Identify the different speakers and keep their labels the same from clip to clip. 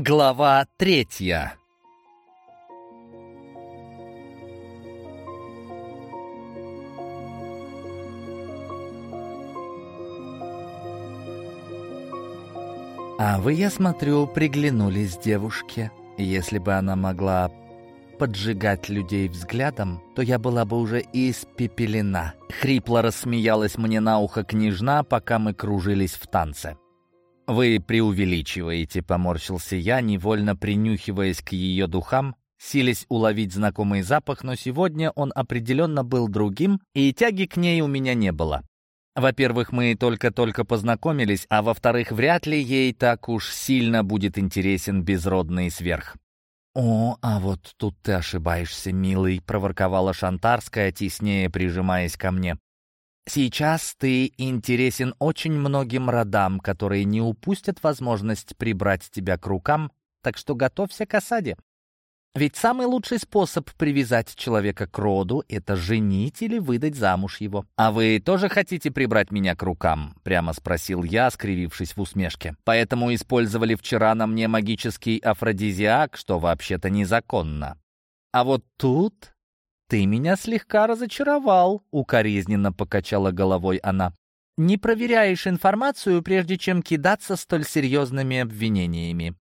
Speaker 1: Глава третья А вы, я смотрю, приглянулись девушке. Если бы она могла поджигать людей взглядом, то я была бы уже испепелена. Хрипло рассмеялась мне на ухо княжна, пока мы кружились в танце. «Вы преувеличиваете», — поморщился я, невольно принюхиваясь к ее духам, силясь уловить знакомый запах, но сегодня он определенно был другим, и тяги к ней у меня не было. Во-первых, мы только-только познакомились, а во-вторых, вряд ли ей так уж сильно будет интересен безродный сверх. «О, а вот тут ты ошибаешься, милый», — проворковала Шантарская, теснее прижимаясь ко мне. Сейчас ты интересен очень многим родам, которые не упустят возможность прибрать тебя к рукам, так что готовься к осаде. Ведь самый лучший способ привязать человека к роду — это женить или выдать замуж его. «А вы тоже хотите прибрать меня к рукам?» — прямо спросил я, скривившись в усмешке. «Поэтому использовали вчера на мне магический афродизиак, что вообще-то незаконно. А вот тут «Ты меня слегка разочаровал», — укоризненно покачала головой она. «Не проверяешь информацию, прежде чем кидаться столь серьезными обвинениями.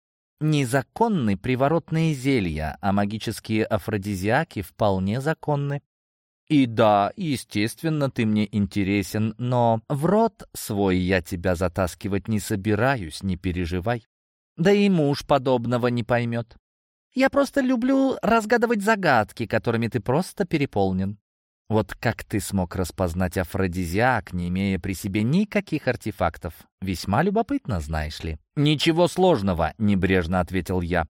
Speaker 1: Незаконны приворотные зелья, а магические афродизиаки вполне законны. И да, естественно, ты мне интересен, но в рот свой я тебя затаскивать не собираюсь, не переживай. Да и муж подобного не поймет. Я просто люблю разгадывать загадки, которыми ты просто переполнен. Вот как ты смог распознать афродизиак, не имея при себе никаких артефактов? Весьма любопытно, знаешь ли. Ничего сложного, небрежно ответил я.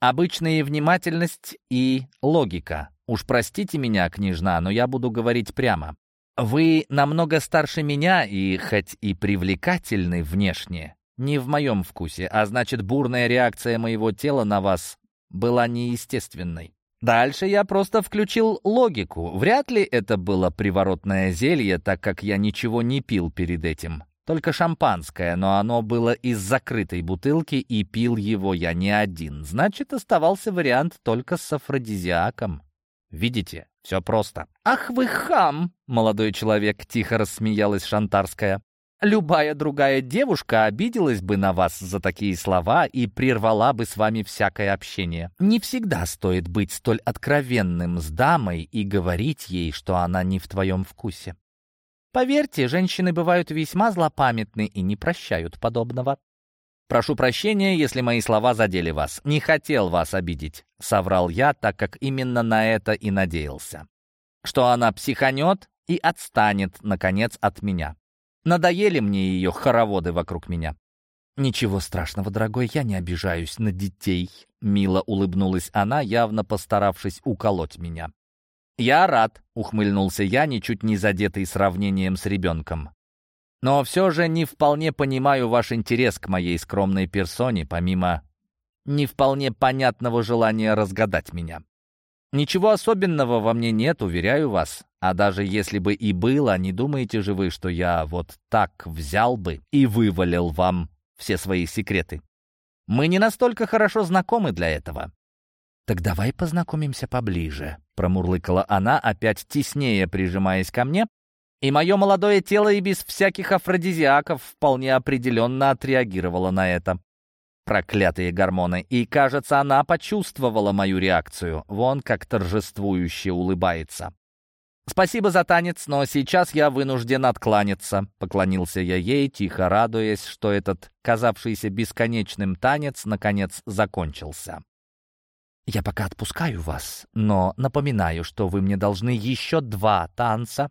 Speaker 1: Обычная внимательность и логика. Уж простите меня, княжна, но я буду говорить прямо. Вы намного старше меня и хоть и привлекательны внешне, не в моем вкусе, а значит, бурная реакция моего тела на вас была неестественной. Дальше я просто включил логику. Вряд ли это было приворотное зелье, так как я ничего не пил перед этим. Только шампанское, но оно было из закрытой бутылки, и пил его я не один. Значит, оставался вариант только с афродизиаком. Видите, все просто. «Ах вы хам!» — молодой человек тихо рассмеялась шантарская. Любая другая девушка обиделась бы на вас за такие слова и прервала бы с вами всякое общение. Не всегда стоит быть столь откровенным с дамой и говорить ей, что она не в твоем вкусе. Поверьте, женщины бывают весьма злопамятны и не прощают подобного. «Прошу прощения, если мои слова задели вас. Не хотел вас обидеть», — соврал я, так как именно на это и надеялся. Что она психанет и отстанет, наконец, от меня. Надоели мне ее хороводы вокруг меня. «Ничего страшного, дорогой, я не обижаюсь на детей», — мило улыбнулась она, явно постаравшись уколоть меня. «Я рад», — ухмыльнулся я, ничуть не задетый сравнением с ребенком. «Но все же не вполне понимаю ваш интерес к моей скромной персоне, помимо не вполне понятного желания разгадать меня. Ничего особенного во мне нет, уверяю вас. А даже если бы и было, не думаете же вы, что я вот так взял бы и вывалил вам все свои секреты? Мы не настолько хорошо знакомы для этого. «Так давай познакомимся поближе», — промурлыкала она, опять теснее прижимаясь ко мне, и мое молодое тело и без всяких афродизиаков вполне определенно отреагировало на это. Проклятые гормоны. И, кажется, она почувствовала мою реакцию. Вон как торжествующе улыбается. «Спасибо за танец, но сейчас я вынужден откланяться», — поклонился я ей, тихо радуясь, что этот казавшийся бесконечным танец наконец закончился. «Я пока отпускаю вас, но напоминаю, что вы мне должны еще два танца,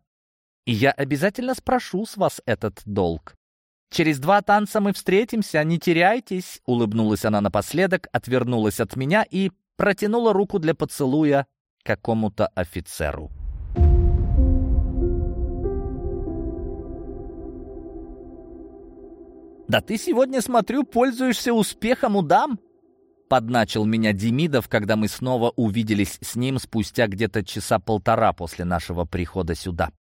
Speaker 1: и я обязательно спрошу с вас этот долг. «Через два танца мы встретимся, не теряйтесь», — улыбнулась она напоследок, отвернулась от меня и протянула руку для поцелуя какому-то офицеру. «Да ты сегодня, смотрю, пользуешься успехом у дам?» Подначил меня Демидов, когда мы снова увиделись с ним спустя где-то часа полтора после нашего прихода сюда.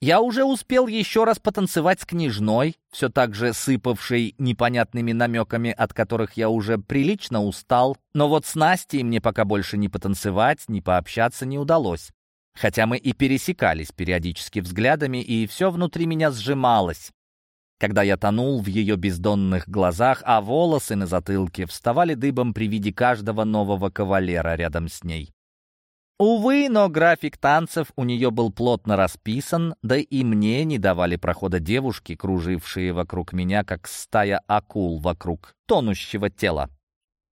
Speaker 1: Я уже успел еще раз потанцевать с княжной, все так же сыпавшей непонятными намеками, от которых я уже прилично устал, но вот с Настей мне пока больше ни потанцевать, ни пообщаться не удалось. Хотя мы и пересекались периодически взглядами, и все внутри меня сжималось, когда я тонул в ее бездонных глазах, а волосы на затылке вставали дыбом при виде каждого нового кавалера рядом с ней. Увы, но график танцев у нее был плотно расписан, да и мне не давали прохода девушки, кружившие вокруг меня, как стая акул вокруг тонущего тела.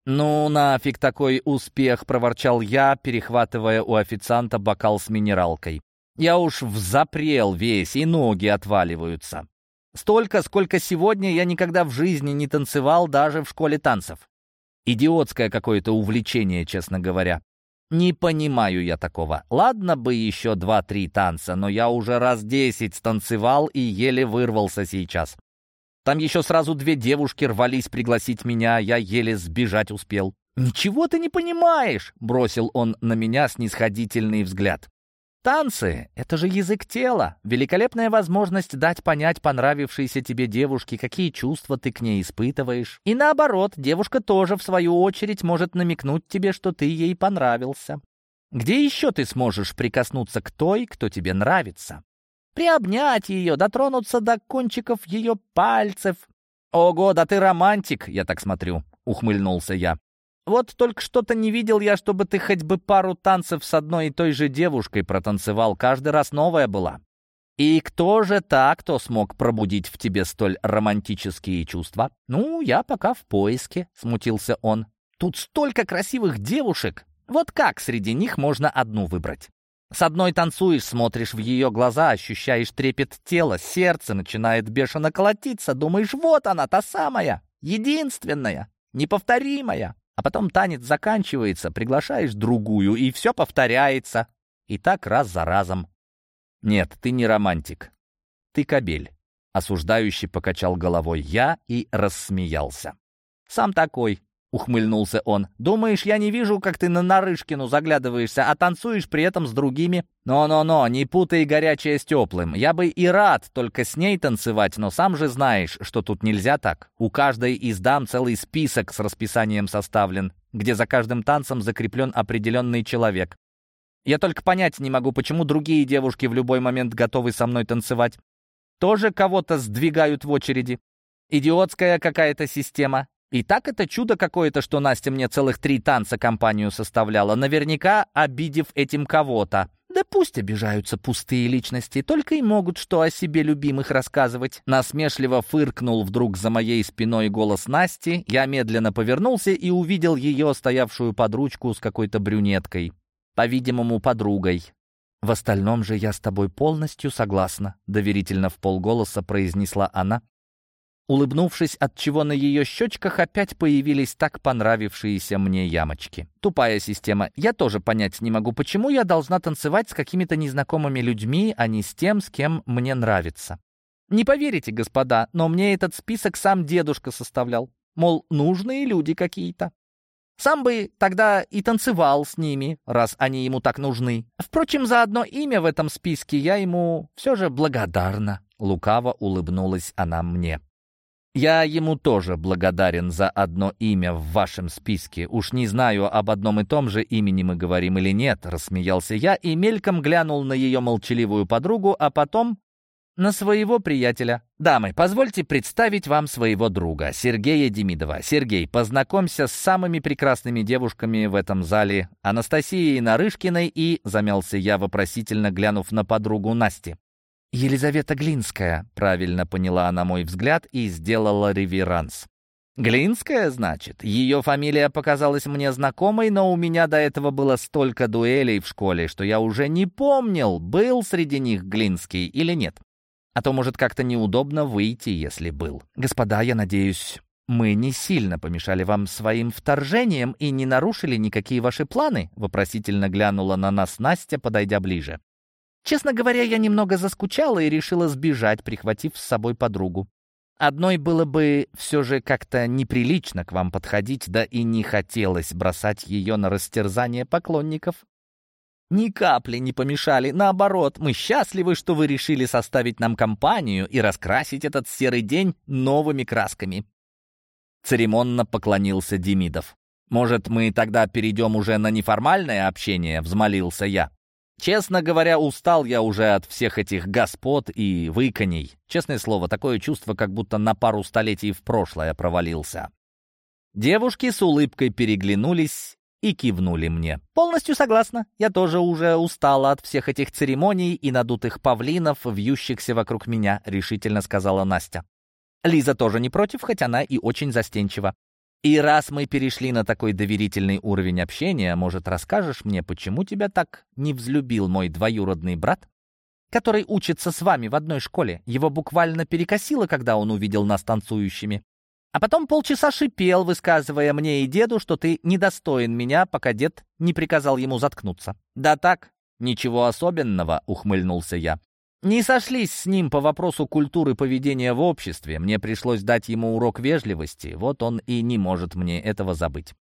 Speaker 1: «Ну, нафиг такой успех!» — проворчал я, перехватывая у официанта бокал с минералкой. «Я уж взапрел весь, и ноги отваливаются. Столько, сколько сегодня я никогда в жизни не танцевал даже в школе танцев. Идиотское какое-то увлечение, честно говоря. Не понимаю я такого. Ладно бы еще два-три танца, но я уже раз десять станцевал и еле вырвался сейчас. Там еще сразу две девушки рвались пригласить меня, я еле сбежать успел. «Ничего ты не понимаешь!» — бросил он на меня снисходительный взгляд. Танцы — это же язык тела, великолепная возможность дать понять понравившейся тебе девушке, какие чувства ты к ней испытываешь. И наоборот, девушка тоже, в свою очередь, может намекнуть тебе, что ты ей понравился. Где еще ты сможешь прикоснуться к той, кто тебе нравится? Приобнять ее, дотронуться до кончиков ее пальцев. «Ого, да ты романтик, я так смотрю», — ухмыльнулся я. Вот только что-то не видел я, чтобы ты хоть бы пару танцев с одной и той же девушкой протанцевал. Каждый раз новая была. И кто же так, кто смог пробудить в тебе столь романтические чувства? Ну, я пока в поиске, смутился он. Тут столько красивых девушек. Вот как среди них можно одну выбрать? С одной танцуешь, смотришь в ее глаза, ощущаешь трепет тела, сердце начинает бешено колотиться, думаешь, вот она, та самая, единственная, неповторимая. А потом танец заканчивается, приглашаешь другую, и все повторяется. И так раз за разом. Нет, ты не романтик. Ты кобель. Осуждающий покачал головой я и рассмеялся. Сам такой. — ухмыльнулся он. «Думаешь, я не вижу, как ты на Нарышкину заглядываешься, а танцуешь при этом с другими? Но-но-но, не путай горячее с теплым. Я бы и рад только с ней танцевать, но сам же знаешь, что тут нельзя так. У каждой из дам целый список с расписанием составлен, где за каждым танцем закреплен определенный человек. Я только понять не могу, почему другие девушки в любой момент готовы со мной танцевать. Тоже кого-то сдвигают в очереди. Идиотская какая-то система. И так это чудо какое-то, что Настя мне целых три танца компанию составляла, наверняка обидев этим кого-то. Да пусть обижаются пустые личности, только и могут что о себе любимых рассказывать. Насмешливо фыркнул вдруг за моей спиной голос Насти. Я медленно повернулся и увидел ее, стоявшую под ручку с какой-то брюнеткой. По-видимому, подругой. «В остальном же я с тобой полностью согласна», — доверительно в полголоса произнесла она, улыбнувшись, от чего на ее щечках опять появились так понравившиеся мне ямочки. Тупая система. Я тоже понять не могу, почему я должна танцевать с какими-то незнакомыми людьми, а не с тем, с кем мне нравится. Не поверите, господа, но мне этот список сам дедушка составлял. Мол, нужные люди какие-то. Сам бы тогда и танцевал с ними, раз они ему так нужны. Впрочем, за одно имя в этом списке я ему все же благодарна. Лукаво улыбнулась она мне. Я ему тоже благодарен за одно имя в вашем списке. Уж не знаю, об одном и том же имени мы говорим или нет, рассмеялся я и мельком глянул на ее молчаливую подругу, а потом на своего приятеля. Дамы, позвольте представить вам своего друга, Сергея Демидова. Сергей, познакомься с самыми прекрасными девушками в этом зале, Анастасией Нарышкиной и, замялся я, вопросительно глянув на подругу Насти. «Елизавета Глинская», — правильно поняла она мой взгляд и сделала реверанс. «Глинская, значит? Ее фамилия показалась мне знакомой, но у меня до этого было столько дуэлей в школе, что я уже не помнил, был среди них Глинский или нет. А то, может, как-то неудобно выйти, если был. Господа, я надеюсь, мы не сильно помешали вам своим вторжением и не нарушили никакие ваши планы?» Вопросительно глянула на нас Настя, подойдя ближе. Честно говоря, я немного заскучала и решила сбежать, прихватив с собой подругу. Одной было бы все же как-то неприлично к вам подходить, да и не хотелось бросать ее на растерзание поклонников. Ни капли не помешали. Наоборот, мы счастливы, что вы решили составить нам компанию и раскрасить этот серый день новыми красками. Церемонно поклонился Демидов. «Может, мы тогда перейдем уже на неформальное общение?» — взмолился я. Честно говоря, устал я уже от всех этих господ и выконей. Честное слово, такое чувство, как будто на пару столетий в прошлое провалился. Девушки с улыбкой переглянулись и кивнули мне. «Полностью согласна. Я тоже уже устала от всех этих церемоний и надутых павлинов, вьющихся вокруг меня», — решительно сказала Настя. Лиза тоже не против, хоть она и очень застенчива. И раз мы перешли на такой доверительный уровень общения, может, расскажешь мне, почему тебя так не взлюбил мой двоюродный брат, который учится с вами в одной школе? Его буквально перекосило, когда он увидел нас танцующими. А потом полчаса шипел, высказывая мне и деду, что ты недостоин меня, пока дед не приказал ему заткнуться. «Да так, ничего особенного», — ухмыльнулся я. Не сошлись с ним по вопросу культуры поведения в обществе. Мне пришлось дать ему урок вежливости. Вот он и не может мне этого забыть.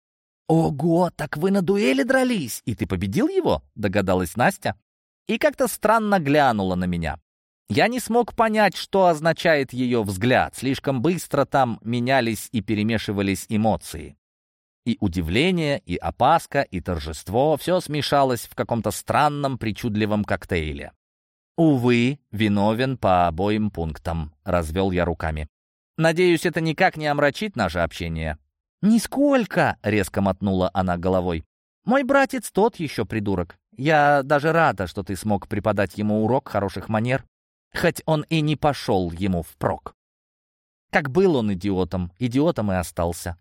Speaker 1: «Ого, так вы на дуэли дрались, и ты победил его?» — догадалась Настя. И как-то странно глянула на меня. Я не смог понять, что означает ее взгляд. Слишком быстро там менялись и перемешивались эмоции. И удивление, и опаска, и торжество — все смешалось в каком-то странном причудливом коктейле. «Увы, виновен по обоим пунктам», — развел я руками. «Надеюсь, это никак не омрачит наше общение». «Нисколько!» — резко мотнула она головой. «Мой братец тот еще придурок. Я даже рада, что ты смог преподать ему урок хороших манер, хоть он и не пошел ему впрок. Как был он идиотом, идиотом и остался.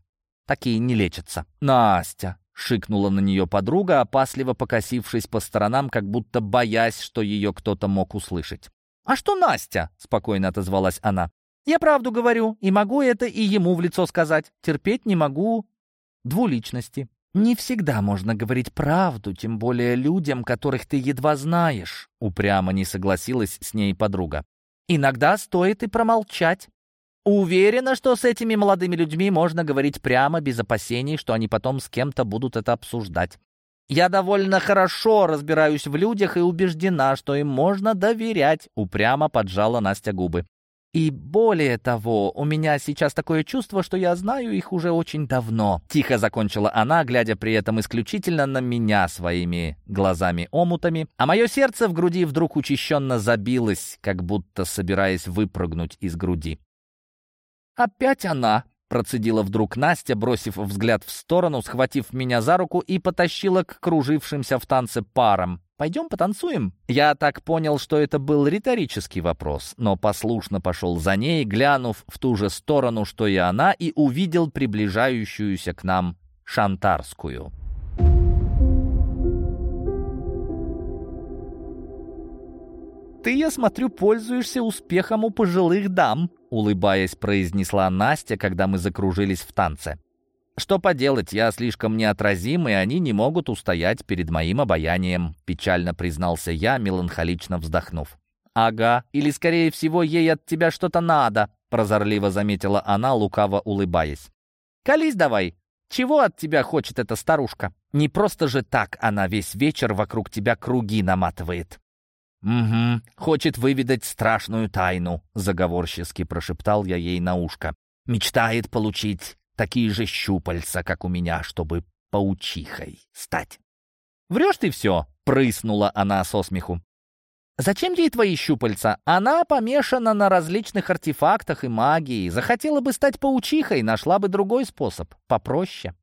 Speaker 1: Такие не лечатся. Настя, Шикнула на нее подруга, опасливо покосившись по сторонам, как будто боясь, что ее кто-то мог услышать. «А что Настя?» — спокойно отозвалась она. «Я правду говорю, и могу это и ему в лицо сказать. Терпеть не могу двуличности. Не всегда можно говорить правду, тем более людям, которых ты едва знаешь», — упрямо не согласилась с ней подруга. «Иногда стоит и промолчать. Уверена, что с этими молодыми людьми можно говорить прямо, без опасений, что они потом с кем-то будут это обсуждать. Я довольно хорошо разбираюсь в людях и убеждена, что им можно доверять, упрямо поджала Настя губы. И более того, у меня сейчас такое чувство, что я знаю их уже очень давно. Тихо закончила она, глядя при этом исключительно на меня своими глазами-омутами, а мое сердце в груди вдруг учащенно забилось, как будто собираясь выпрыгнуть из груди. «Опять она!» — процедила вдруг Настя, бросив взгляд в сторону, схватив меня за руку и потащила к кружившимся в танце парам. «Пойдем потанцуем?» Я так понял, что это был риторический вопрос, но послушно пошел за ней, глянув в ту же сторону, что и она, и увидел приближающуюся к нам Шантарскую. «Ты, я смотрю, пользуешься успехом у пожилых дам», улыбаясь, произнесла Настя, когда мы закружились в танце. «Что поделать, я слишком неотразим, и они не могут устоять перед моим обаянием», печально признался я, меланхолично вздохнув. «Ага, или, скорее всего, ей от тебя что-то надо», прозорливо заметила она, лукаво улыбаясь. «Колись давай, чего от тебя хочет эта старушка? Не просто же так она весь вечер вокруг тебя круги наматывает». «Угу, хочет выведать страшную тайну», — заговорчески прошептал я ей на ушко. «Мечтает получить такие же щупальца, как у меня, чтобы паучихой стать». «Врешь ты все», — прыснула она со смеху. «Зачем ей твои щупальца? Она помешана на различных артефактах и магии. Захотела бы стать паучихой, нашла бы другой способ, попроще».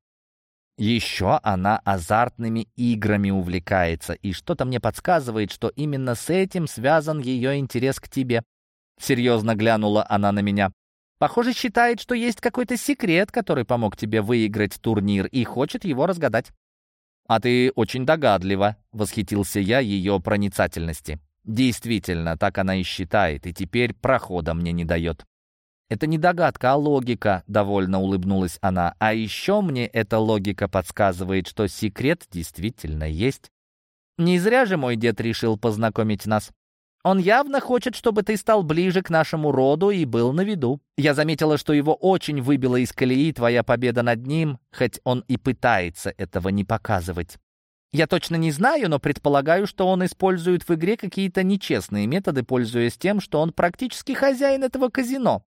Speaker 1: Еще она азартными играми увлекается, и что-то мне подсказывает, что именно с этим связан ее интерес к тебе. Серьезно глянула она на меня. Похоже, считает, что есть какой-то секрет, который помог тебе выиграть турнир, и хочет его разгадать. «А ты очень догадлива», — восхитился я ее проницательности. «Действительно, так она и считает, и теперь прохода мне не дает». «Это не догадка, а логика», — довольно улыбнулась она. «А еще мне эта логика подсказывает, что секрет действительно есть. Не зря же мой дед решил познакомить нас. Он явно хочет, чтобы ты стал ближе к нашему роду и был на виду. Я заметила, что его очень выбила из колеи твоя победа над ним, хоть он и пытается этого не показывать. Я точно не знаю, но предполагаю, что он использует в игре какие-то нечестные методы, пользуясь тем, что он практически хозяин этого казино.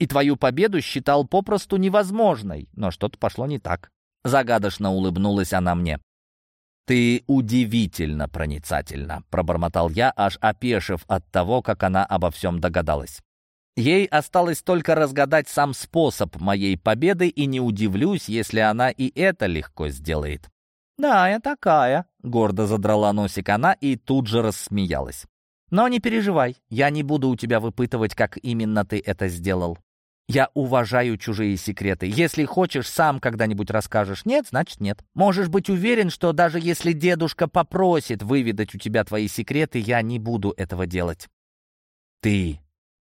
Speaker 1: И твою победу считал попросту невозможной, но что-то пошло не так. Загадочно улыбнулась она мне. «Ты удивительно проницательна», — пробормотал я, аж опешив от того, как она обо всем догадалась. Ей осталось только разгадать сам способ моей победы, и не удивлюсь, если она и это легко сделает. «Да, я такая», — гордо задрала носик она и тут же рассмеялась. «Но не переживай, я не буду у тебя выпытывать, как именно ты это сделал. Я уважаю чужие секреты. Если хочешь, сам когда-нибудь расскажешь. Нет, значит нет. Можешь быть уверен, что даже если дедушка попросит выведать у тебя твои секреты, я не буду этого делать. Ты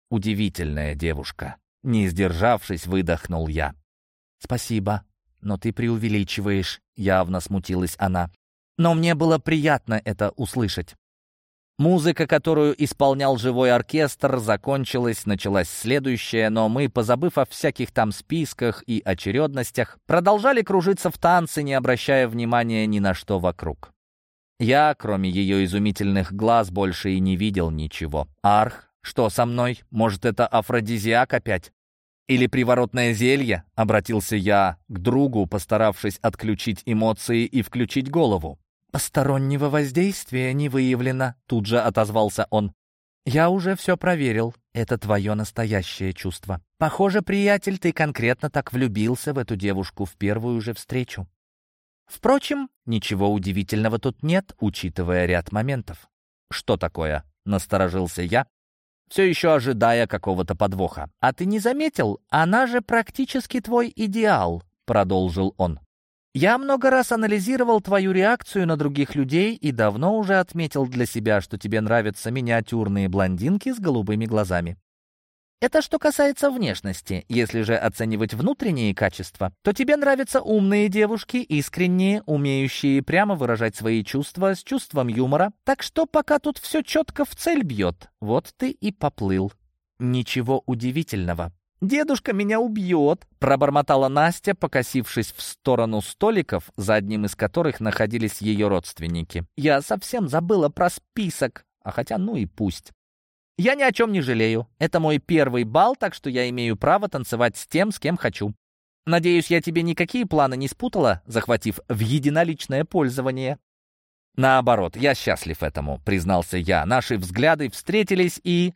Speaker 1: удивительная девушка. Не сдержавшись, выдохнул я. Спасибо, но ты преувеличиваешь, явно смутилась она. Но мне было приятно это услышать. Музыка, которую исполнял живой оркестр, закончилась, началась следующая, но мы, позабыв о всяких там списках и очередностях, продолжали кружиться в танце, не обращая внимания ни на что вокруг. Я, кроме ее изумительных глаз, больше и не видел ничего. «Арх, что со мной? Может, это афродизиак опять?» «Или приворотное зелье?» — обратился я к другу, постаравшись отключить эмоции и включить голову. «Постороннего воздействия не выявлено», — тут же отозвался он. «Я уже все проверил. Это твое настоящее чувство. Похоже, приятель, ты конкретно так влюбился в эту девушку в первую же встречу. Впрочем, ничего удивительного тут нет, учитывая ряд моментов. Что такое? Насторожился я, все еще ожидая какого-то подвоха. А ты не заметил? Она же практически твой идеал, продолжил он. Я много раз анализировал твою реакцию на других людей и давно уже отметил для себя, что тебе нравятся миниатюрные блондинки с голубыми глазами. Это что касается внешности. Если же оценивать внутренние качества, то тебе нравятся умные девушки, искренние, умеющие прямо выражать свои чувства с чувством юмора. Так что пока тут все четко в цель бьет, вот ты и поплыл. Ничего удивительного. «Дедушка меня убьет!» — пробормотала Настя, покосившись в сторону столиков, за одним из которых находились ее родственники. «Я совсем забыла про список, а хотя ну и пусть. Я ни о чем не жалею. Это мой первый бал, так что я имею право танцевать с тем, с кем хочу. Надеюсь, я тебе никакие планы не спутала, захватив в единоличное пользование». «Наоборот, я счастлив этому», — признался я. Наши взгляды встретились и...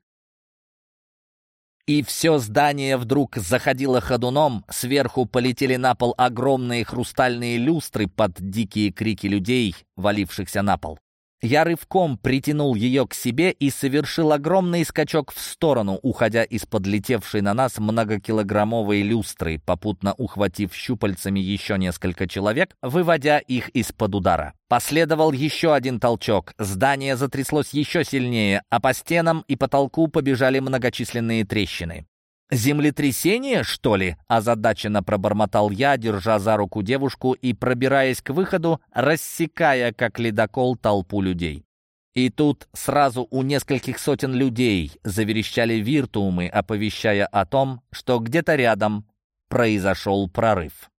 Speaker 1: И все здание вдруг заходило ходуном, сверху полетели на пол огромные хрустальные люстры под дикие крики людей, валившихся на пол. Я рывком притянул ее к себе и совершил огромный скачок в сторону, уходя из-под летевшей на нас многокилограммовой люстры, попутно ухватив щупальцами еще несколько человек, выводя их из-под удара. Последовал еще один толчок, здание затряслось еще сильнее, а по стенам и потолку побежали многочисленные трещины. «Землетрясение, что ли?» — озадаченно пробормотал я, держа за руку девушку и, пробираясь к выходу, рассекая, как ледокол, толпу людей. И тут сразу у нескольких сотен людей заверещали виртуумы, оповещая о том, что где-то рядом произошел прорыв.